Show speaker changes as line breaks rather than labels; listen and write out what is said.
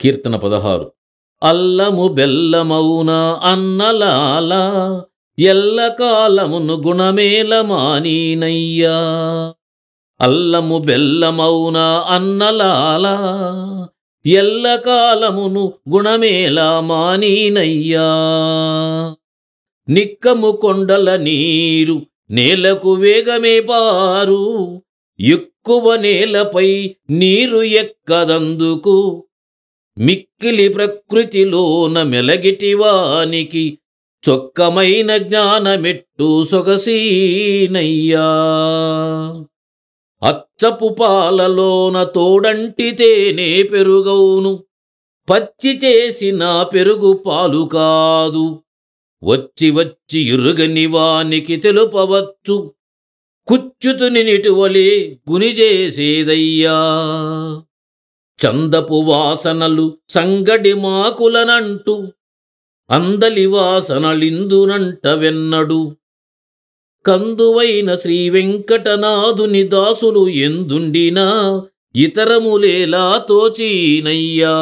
కీర్తన పదహారు. అల్లము బెల్లమౌన అన్నలాల ఎల్లకాలమును గుణమేల మానీనయ్యా అల్లము బెల్లమౌన అన్నలాల ఎల్లకాలమును గుణమేల మానీనయ్యా నిక్కము కొండల నీరు నేలకు వేగమే పారు ఎక్కువ నేలపై నీరు ఎక్కదందుకు మిక్కిలి ప్రకృతిలోన మెలగిటివానికి చొక్కమైన జ్ఞానమెట్టు సొగసీనయ్యా. అచ్చపు పాలలోన తోడంటితేనే పెరుగవును పచ్చి చేసిన పెరుగు పాలు కాదు. వచ్చి వచ్చి ఇరుగని వానికి తెలుపవచ్చు కుచ్చుతుని నిటువలే గునిజేసేదయ్యా చందపు వాసనలు సంగడి మాకులనంటూ అందలి వాసనలిందునంట వెన్నడు. కందువైన శ్రీ వెంకటనాథుని దాసులు ఎందుండినా ఇతరములేలా తోచీనయ్యా.